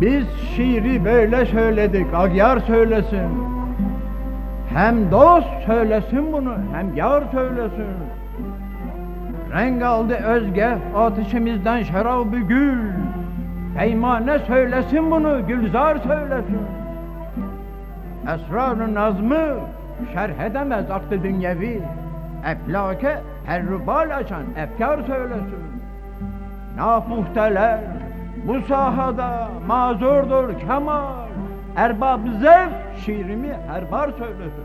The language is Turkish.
Biz şiiri böyle söyledik, Agyar söylesin. Hem dost söylesin bunu, hem yar söylesin. Renk aldı özge ateşimizden şarabı gül. Peymane söylesin bunu, Gülzar söylesin. Esrar-ı nazmı şerh edemez aklı dünyevi. Eflake perrubal açan efkar söylesin. Napuhteler bu sahada mazurdur kemal. Erbab zevk şiirimi her bar söylesin.